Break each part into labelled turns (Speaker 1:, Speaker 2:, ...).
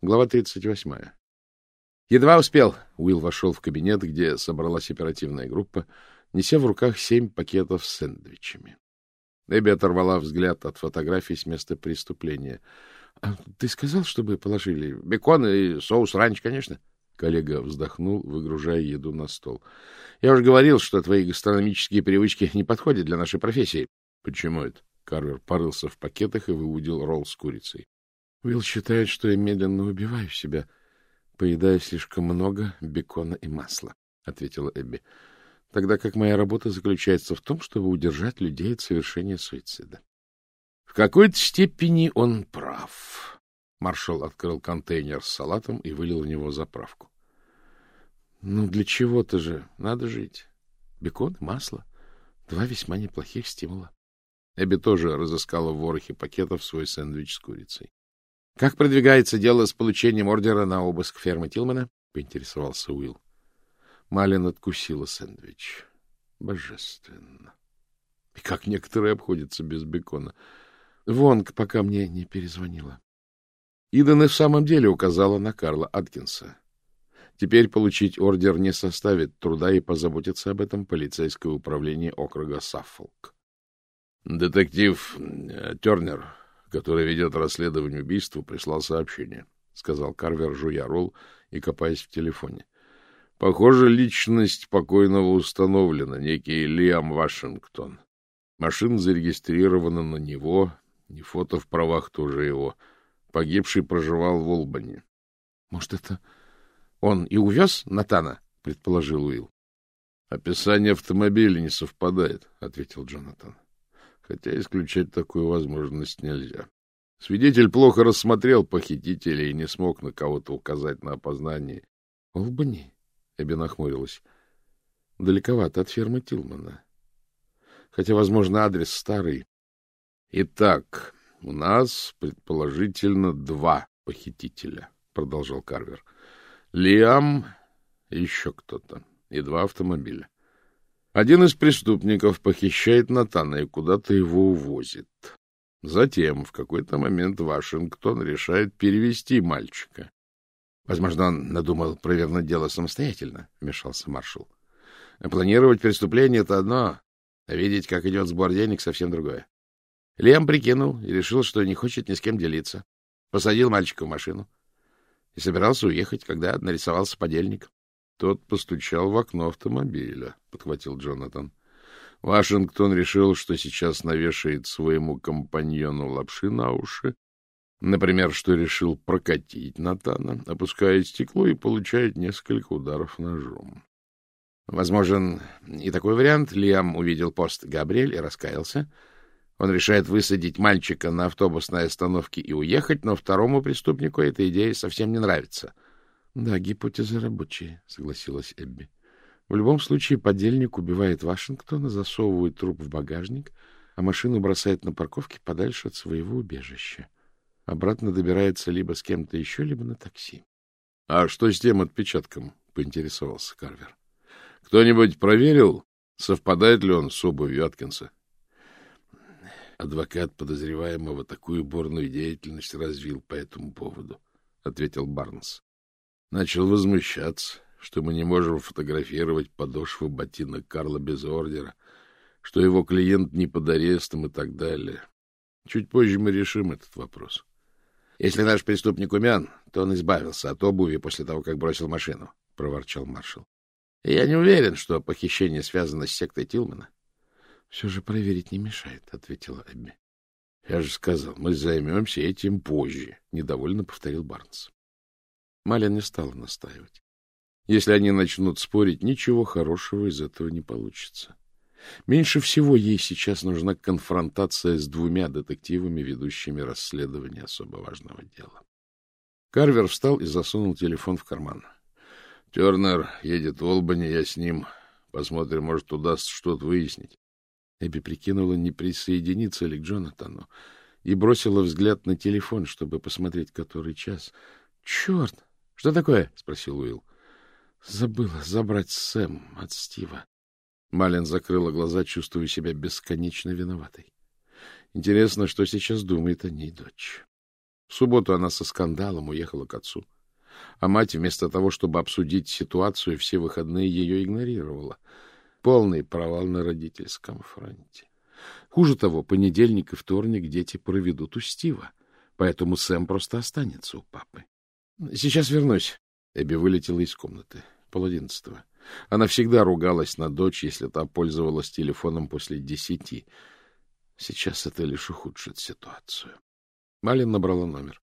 Speaker 1: Глава 38. Едва успел. Уилл вошел в кабинет, где собралась оперативная группа, неся в руках семь пакетов с сэндвичами. Эбби оторвала взгляд от фотографий с места преступления. — А ты сказал, чтобы положили бекон и соус ранч, конечно? Коллега вздохнул, выгружая еду на стол. — Я уже говорил, что твои гастрономические привычки не подходят для нашей профессии. — Почему это? Карвер порылся в пакетах и выудил ролл с курицей. — Уилл считает, что я медленно убиваю себя, поедая слишком много бекона и масла, — ответила Эбби, — тогда как моя работа заключается в том, чтобы удержать людей от совершения суицида. В какой-то степени он прав. Маршал открыл контейнер с салатом и вылил в него заправку. — Ну, для чего-то же надо жить. Бекон и масло — два весьма неплохих стимула. Эбби тоже разыскала в ворохе пакетов свой сэндвич с курицей. — Как продвигается дело с получением ордера на обыск фермы Тилмана? — поинтересовался Уилл. Малин откусила сэндвич. Божественно. И как некоторые обходятся без бекона. Вонг пока мне не перезвонила. Иден и в самом деле указала на Карла Аткинса. Теперь получить ордер не составит труда и позаботиться об этом полицейское управление округа Саффолк. Детектив э, Тернер который ведет расследование убийства, прислал сообщение, — сказал Карвер, жуя ролл и копаясь в телефоне. — Похоже, личность покойного установлена, некий Лиам Вашингтон. Машина зарегистрирована на него, и фото в правах тоже его. Погибший проживал в Олбани. — Может, это он и увез Натана? — предположил Уилл. — Описание автомобиля не совпадает, — ответил Джонатан хотя исключать такую возможность нельзя. Свидетель плохо рассмотрел похитителя и не смог на кого-то указать на опознание. — Олбани? — Эбби нахмурилась. — Далековато от фермы Тилмана. Хотя, возможно, адрес старый. — Итак, у нас, предположительно, два похитителя, — продолжал Карвер. — Лиам и еще кто-то, и два автомобиля. Один из преступников похищает Натана и куда-то его увозит. Затем в какой-то момент Вашингтон решает перевести мальчика. — Возможно, он надумал провернуть дело самостоятельно, — вмешался маршал. — Планировать преступление — это одно, а видеть, как идет сбор денег, — совсем другое. Лем прикинул и решил, что не хочет ни с кем делиться. Посадил мальчика в машину и собирался уехать, когда нарисовался подельник. Тот постучал в окно автомобиля, — подхватил Джонатан. Вашингтон решил, что сейчас навешает своему компаньону лапши на уши. Например, что решил прокатить Натана, опуская стекло и получает несколько ударов ножом. Возможен и такой вариант. Лиам увидел пост Габриэль и раскаялся. Он решает высадить мальчика на автобусной остановке и уехать, но второму преступнику эта идея совсем не нравится —— Да, гипотеза рабочая, — согласилась Эбби. В любом случае подельник убивает Вашингтона, засовывает труп в багажник, а машину бросает на парковке подальше от своего убежища. Обратно добирается либо с кем-то еще, либо на такси. — А что с тем отпечатком? — поинтересовался Карвер. — Кто-нибудь проверил, совпадает ли он с обувью Аткинса? Адвокат подозреваемого такую бурную деятельность развил по этому поводу, — ответил Барнс начал возмущаться, что мы не можем фотографировать подошвы ботинок Карла без ордера, что его клиент не под арестом и так далее. Чуть позже мы решим этот вопрос. — Если наш преступник умен, то он избавился от обуви после того, как бросил машину, — проворчал маршал. — Я не уверен, что похищение связано с сектой Тилмана. — Все же проверить не мешает, — ответила Эбби. — Я же сказал, мы займемся этим позже, — недовольно повторил Барнс. Малин не стала настаивать. Если они начнут спорить, ничего хорошего из этого не получится. Меньше всего ей сейчас нужна конфронтация с двумя детективами, ведущими расследование особо важного дела. Карвер встал и засунул телефон в карман. — Тернер едет в Олбани, я с ним. Посмотрим, может, удастся что-то выяснить. Эбби прикинула, не присоединиться ли к Джонатану, и бросила взгляд на телефон, чтобы посмотреть, который час. — Черт! — Что такое? — спросил Уилл. — Забыла забрать Сэм от Стива. Малин закрыла глаза, чувствуя себя бесконечно виноватой. Интересно, что сейчас думает о ней дочь. В субботу она со скандалом уехала к отцу. А мать, вместо того, чтобы обсудить ситуацию, все выходные ее игнорировала. Полный провал на родительском фронте. Хуже того, понедельник и вторник дети проведут у Стива, поэтому Сэм просто останется у папы. — Сейчас вернусь. Эбби вылетела из комнаты. Пол одиннадцатого. Она всегда ругалась на дочь, если та пользовалась телефоном после десяти. Сейчас это лишь ухудшит ситуацию. Малин набрала номер.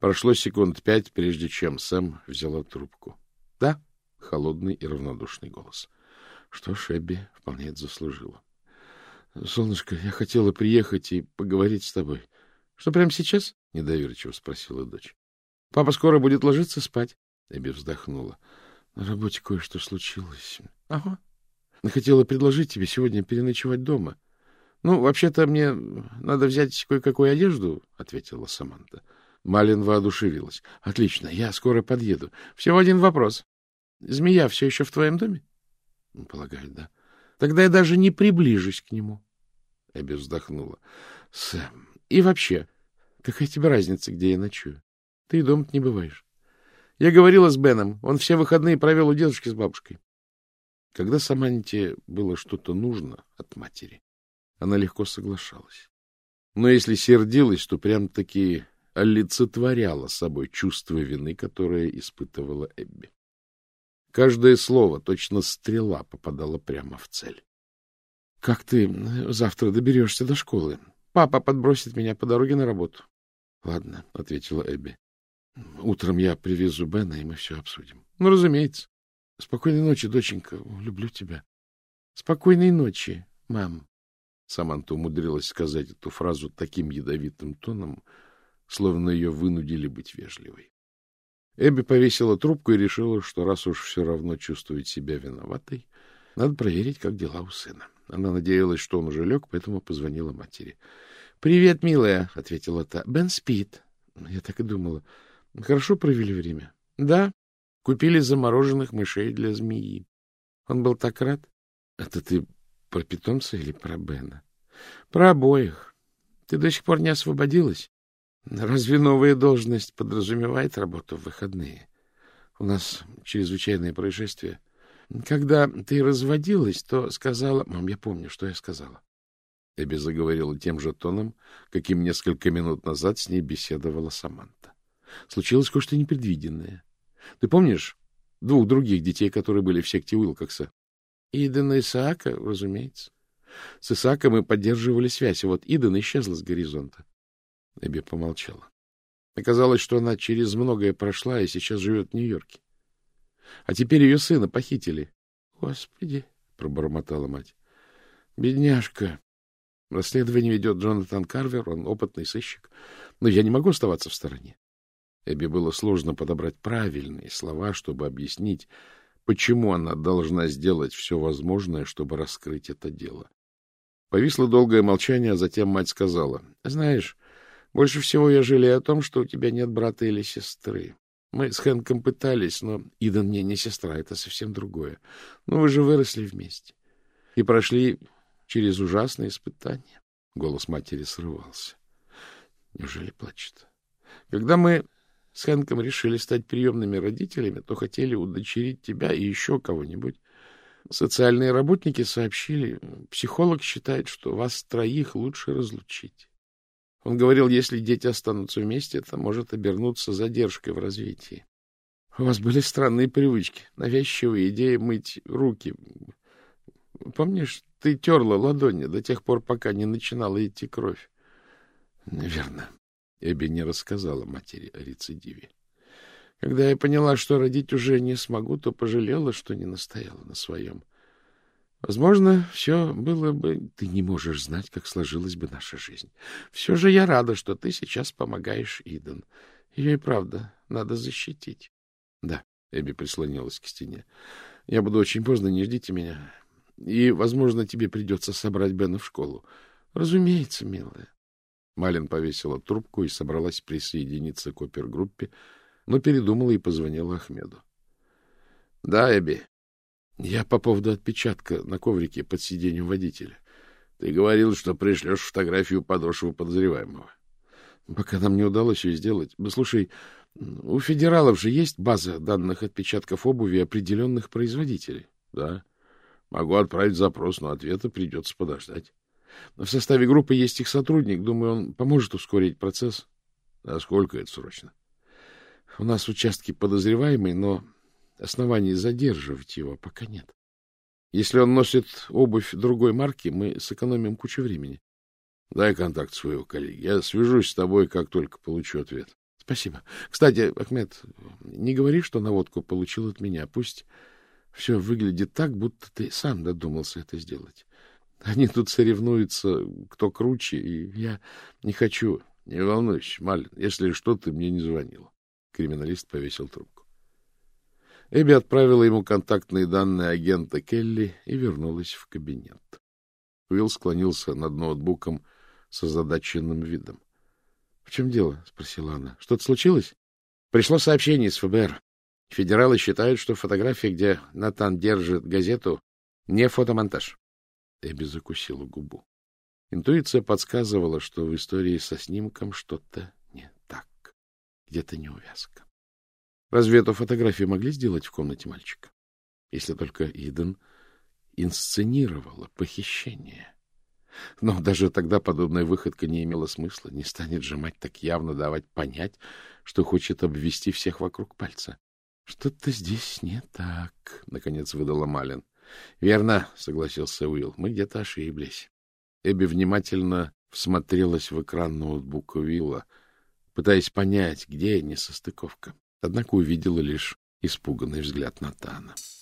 Speaker 1: Прошло секунд пять, прежде чем Сэм взяла трубку. — Да, — холодный и равнодушный голос. Что ж, Эбби вполне это заслужила. — Солнышко, я хотела приехать и поговорить с тобой. — Что, прямо сейчас? — недоверчиво спросила дочь. — Папа скоро будет ложиться спать. Эбби вздохнула. — На работе кое-что случилось. — Ага. Хотела предложить тебе сегодня переночевать дома. — Ну, вообще-то мне надо взять кое-какую одежду, — ответила Саманта. Малин воодушевилась. — Отлично, я скоро подъеду. Всего один вопрос. Змея все еще в твоем доме? — Полагаю, да. — Тогда я даже не приближусь к нему. Эбби вздохнула. — Сэм, и вообще, какая тебе разница, где я ночую? Ты дома не бываешь. Я говорила с Беном. Он все выходные провел у дедушки с бабушкой. Когда Саманте было что-то нужно от матери, она легко соглашалась. Но если сердилась, то прям-таки олицетворяла собой чувство вины, которое испытывала Эбби. Каждое слово, точно стрела, попадало прямо в цель. — Как ты завтра доберешься до школы? Папа подбросит меня по дороге на работу. — Ладно, — ответила Эбби. — Утром я привезу Бена, и мы все обсудим. — Ну, разумеется. — Спокойной ночи, доченька. Люблю тебя. — Спокойной ночи, мам. Саманта умудрилась сказать эту фразу таким ядовитым тоном, словно ее вынудили быть вежливой. Эбби повесила трубку и решила, что раз уж все равно чувствует себя виноватой, надо проверить, как дела у сына. Она надеялась, что он уже лег, поэтому позвонила матери. — Привет, милая, — ответила та. — Бен спит. Я так и думала. Хорошо провели время? — Да. Купили замороженных мышей для змеи. Он был так рад. — Это ты про питомца или про Бена? — Про обоих. Ты до сих пор не освободилась? Разве новая должность подразумевает работу в выходные? У нас чрезвычайное происшествие. Когда ты разводилась, то сказала... Мам, я помню, что я сказала. Эбби заговорила тем же тоном, каким несколько минут назад с ней беседовала Саманта. Случилось кое-что непредвиденное. Ты помнишь двух других детей, которые были в секте Уилкокса? Иден и Исаака, разумеется. С Исааком мы поддерживали связь, и вот Иден исчезла с горизонта. Эбби помолчала. Оказалось, что она через многое прошла и сейчас живет в Нью-Йорке. А теперь ее сына похитили. — Господи! — пробормотала мать. — Бедняжка! Расследование ведет Джонатан Карвер, он опытный сыщик. Но я не могу оставаться в стороне. Эбби было сложно подобрать правильные слова, чтобы объяснить, почему она должна сделать все возможное, чтобы раскрыть это дело. Повисло долгое молчание, а затем мать сказала, — Знаешь, больше всего я жалею о том, что у тебя нет брата или сестры. Мы с Хэнком пытались, но Идан мне не сестра, это совсем другое. Но вы же выросли вместе и прошли через ужасные испытания. Голос матери срывался. Неужели плачет? Когда мы с Хэнком решили стать приемными родителями, то хотели удочерить тебя и еще кого-нибудь. Социальные работники сообщили, психолог считает, что вас троих лучше разлучить. Он говорил, если дети останутся вместе, это может обернуться задержкой в развитии. У вас были странные привычки, навязчивые идеи мыть руки. Помнишь, ты терла ладони до тех пор, пока не начинала идти кровь? Наверное. Эбби не рассказала матери о рецидиве. Когда я поняла, что родить уже не смогу, то пожалела, что не настояла на своем. Возможно, все было бы... Ты не можешь знать, как сложилась бы наша жизнь. Все же я рада, что ты сейчас помогаешь Иден. Ее и правда надо защитить. Да, Эбби прислонилась к стене. Я буду очень поздно, не ждите меня. И, возможно, тебе придется собрать Бена в школу. Разумеется, милая. Малин повесила трубку и собралась присоединиться к опергруппе, но передумала и позвонила Ахмеду. — Да, Эбби, я по поводу отпечатка на коврике под сиденьем водителя. Ты говорил, что пришлешь фотографию подошвы подозреваемого. Пока нам не удалось ее сделать. Слушай, у федералов же есть база данных отпечатков обуви определенных производителей.
Speaker 2: Да. Могу отправить запрос, но ответа придется подождать.
Speaker 1: В составе группы есть их сотрудник. Думаю, он поможет ускорить процесс.
Speaker 2: Насколько это срочно?
Speaker 1: У нас участки подозреваемый, но оснований задерживать его пока нет. Если он носит обувь другой марки, мы сэкономим кучу времени.
Speaker 2: Дай контакт своего коллеги. Я свяжусь с тобой, как только получу ответ.
Speaker 1: Спасибо. Кстати, Ахмед, не говори, что наводку получил от меня. Пусть все выглядит так, будто ты сам додумался это сделать. Они тут соревнуются, кто круче, и я не хочу.
Speaker 2: Не волнуйся, Малин, если что, ты мне не звонил. Криминалист повесил трубку.
Speaker 1: Эбби отправила ему контактные данные агента Келли и вернулась в кабинет. Уилл склонился над ноутбуком с озадаченным видом. — В чем дело? — спросила она. — Что-то случилось? — Пришло сообщение из ФБР. Федералы считают, что фотография, где Натан держит газету, не фотомонтаж. Эбби закусила губу. Интуиция подсказывала, что в истории со снимком что-то не так. Где-то неувязка. Разве эту фотографию могли сделать в комнате мальчика? Если только Иден инсценировала похищение. Но даже тогда подобная выходка не имела смысла. Не станет же мать так явно давать понять, что хочет обвести всех вокруг пальца. — Что-то здесь не так, — наконец выдала Малин. — Верно, — согласился Уилл. — Мы где-то ошиблись. Эбби внимательно всмотрелась в экран ноутбука Уилла, пытаясь понять, где несостыковка. Однако увидела лишь испуганный взгляд Натана. —